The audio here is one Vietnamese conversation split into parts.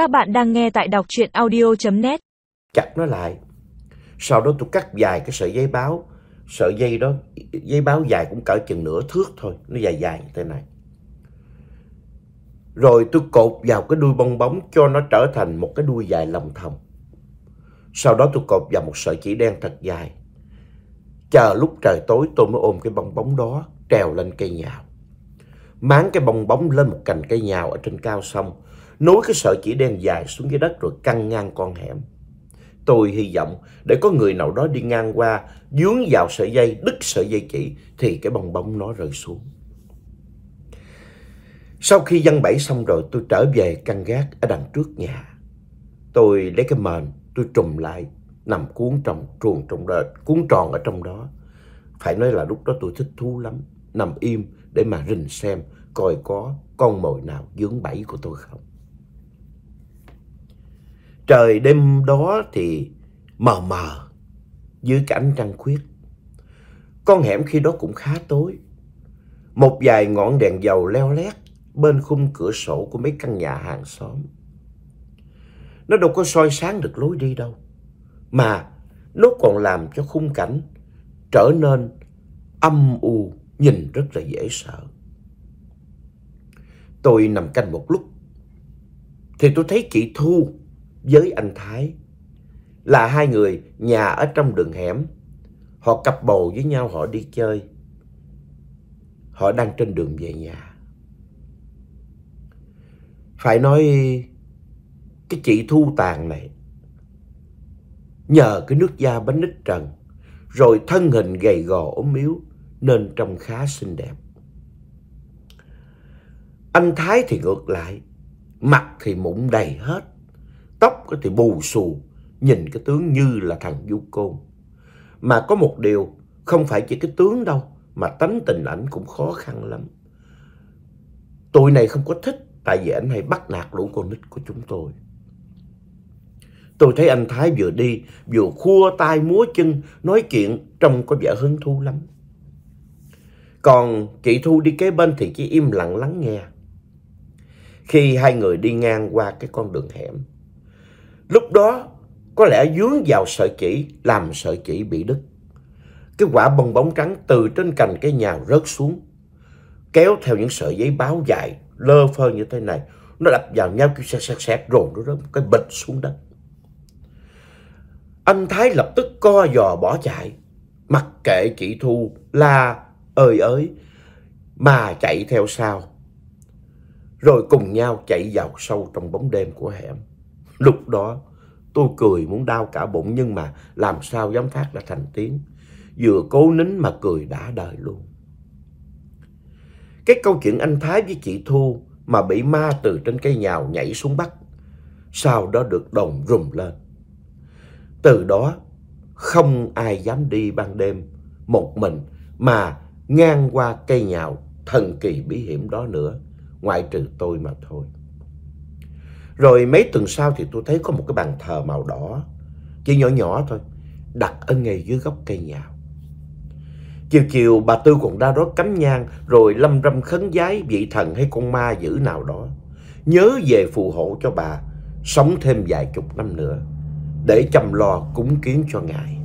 Các bạn đang nghe tại đọc truyện audio.net chặt nó lại. Sau đó tôi cắt dài cái sợi giấy báo. Sợi dây đó, giấy báo dài cũng cỡ chừng nửa thước thôi. Nó dài dài như thế này. Rồi tôi cột vào cái đuôi bong bóng cho nó trở thành một cái đuôi dài lòng thòng. Sau đó tôi cột vào một sợi chỉ đen thật dài. Chờ lúc trời tối tôi mới ôm cái bong bóng đó trèo lên cây nhào. Máng cái bong bóng lên một cành cây nhào ở trên cao xong, nối cái sợi chỉ đen dài xuống dưới đất rồi căng ngang con hẻm. Tôi hy vọng để có người nào đó đi ngang qua, dướng vào sợi dây, đứt sợi dây chỉ thì cái bong bóng nó rơi xuống. Sau khi dân bẫy xong rồi tôi trở về căn gác ở đằng trước nhà. Tôi lấy cái mền, tôi trùm lại, nằm cuốn trong truồng trong đợt, cuốn tròn ở trong đó. Phải nói là lúc đó tôi thích thú lắm, nằm im để mà rình xem coi có con mồi nào dướng bẫy của tôi không. Trời đêm đó thì mờ mờ dưới cái ánh trăng khuyết. Con hẻm khi đó cũng khá tối. Một vài ngọn đèn dầu leo lét bên khung cửa sổ của mấy căn nhà hàng xóm. Nó đâu có soi sáng được lối đi đâu. Mà nó còn làm cho khung cảnh trở nên âm u, nhìn rất là dễ sợ. Tôi nằm canh một lúc, thì tôi thấy chị Thu với anh Thái là hai người nhà ở trong đường hẻm. Họ cặp bồ với nhau, họ đi chơi. Họ đang trên đường về nhà. Phải nói cái chị Thu Tàn này nhờ cái nước da bánh nít trần rồi thân hình gầy gò ốm yếu nên trông khá xinh đẹp. Anh Thái thì ngược lại, mặt thì mụn đầy hết, tóc thì bù xù, nhìn cái tướng như là thằng du côn. Mà có một điều, không phải chỉ cái tướng đâu, mà tánh tình ảnh cũng khó khăn lắm. Tụi này không có thích, tại vì anh hay bắt nạt lũ con nít của chúng tôi. Tôi thấy anh Thái vừa đi, vừa khua tay múa chân, nói chuyện trông có vẻ hứng thú lắm. Còn chị Thu đi kế bên thì chỉ im lặng lắng nghe. Khi hai người đi ngang qua cái con đường hẻm, lúc đó có lẽ dướng vào sợi chỉ làm sợi chỉ bị đứt. Cái quả bong bóng trắng từ trên cành cây nhào rớt xuống, kéo theo những sợi giấy báo dài lơ phơ như thế này. Nó đập vào nhau cứ xẹt xẹt xẹt rồi nó rớt một cái bịch xuống đất. Anh Thái lập tức co giò bỏ chạy, mặc kệ chị Thu la ơi ới mà chạy theo sau. Rồi cùng nhau chạy vào sâu trong bóng đêm của hẻm. Lúc đó, tôi cười muốn đau cả bụng nhưng mà làm sao dám phát ra thành tiếng. Vừa cố nín mà cười đã đời luôn. Cái câu chuyện anh Thái với chị Thu mà bị ma từ trên cây nhào nhảy xuống bắt. Sau đó được đồng rùm lên. Từ đó, không ai dám đi ban đêm, một mình mà ngang qua cây nhào thần kỳ bí hiểm đó nữa, ngoại trừ tôi mà thôi. Rồi mấy tuần sau thì tôi thấy có một cái bàn thờ màu đỏ, chỉ nhỏ nhỏ thôi, đặt ở ngay dưới gốc cây nhào. Chiều chiều bà Tư còn ra đó cắm nhang rồi lâm râm khấn giái vị thần hay con ma dữ nào đó. Nhớ về phù hộ cho bà sống thêm vài chục năm nữa để chăm lo cúng kiến cho ngài.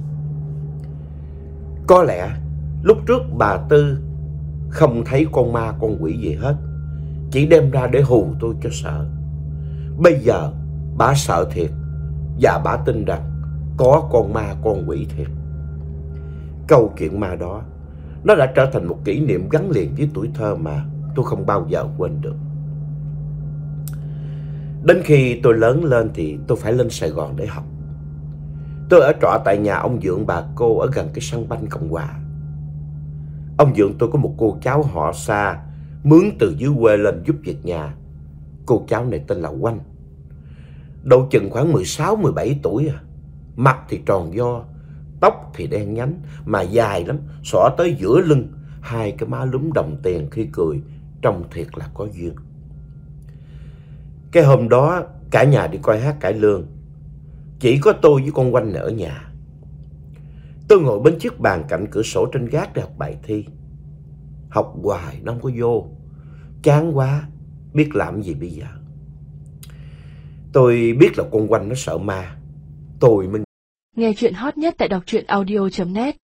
Có lẽ lúc trước bà Tư không thấy con ma con quỷ gì hết, chỉ đem ra để hù tôi cho sợ. Bây giờ bà sợ thiệt và bà tin rằng có con ma con quỷ thiệt. Câu chuyện ma đó nó đã trở thành một kỷ niệm gắn liền với tuổi thơ mà tôi không bao giờ quên được. Đến khi tôi lớn lên thì tôi phải lên Sài Gòn để học. Tôi ở trọ tại nhà ông Dượng bà cô ở gần cái sân banh Cộng Hòa. Ông Dượng tôi có một cô cháu họ xa, mướn từ dưới quê lên giúp việc nhà. Cô cháu này tên là Oanh. Độ chừng khoảng 16-17 tuổi à. Mặt thì tròn do, tóc thì đen nhánh, mà dài lắm, xỏ tới giữa lưng. Hai cái má lúm đồng tiền khi cười, trông thiệt là có duyên. Cái hôm đó, cả nhà đi coi hát cải lương. Chỉ có tôi với con Oanh ở nhà. Tôi ngồi bên chiếc bàn cạnh cửa sổ trên gác để học bài thi. Học hoài nó không có vô. Chán quá, biết làm gì bây giờ. Tôi biết là con quanh nó sợ ma. Tôi mới Nghe chuyện hot nhất tại đọc truyện audio.net